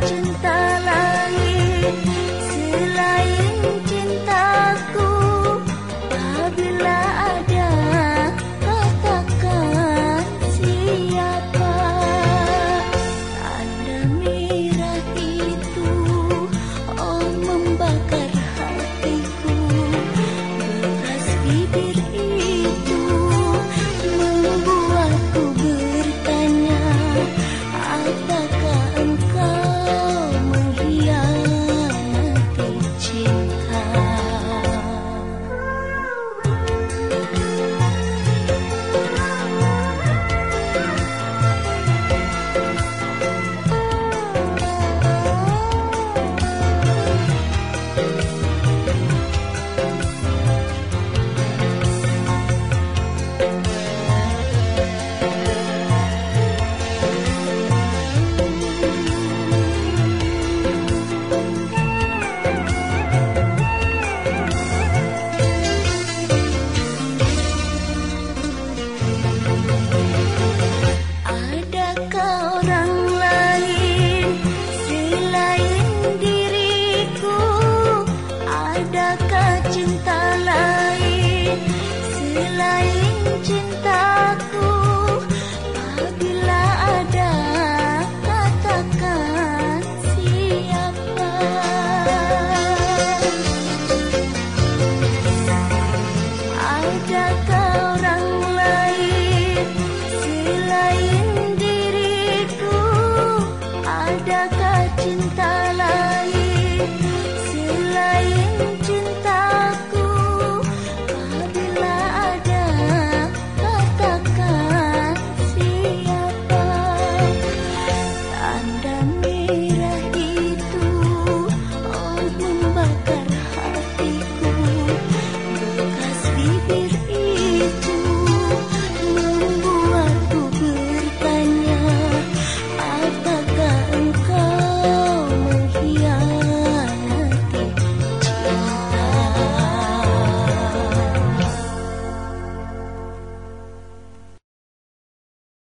真的了 lain cintaku Apabila ada katakan siapa. Adakah orang lain selain diriku? Adakah cinta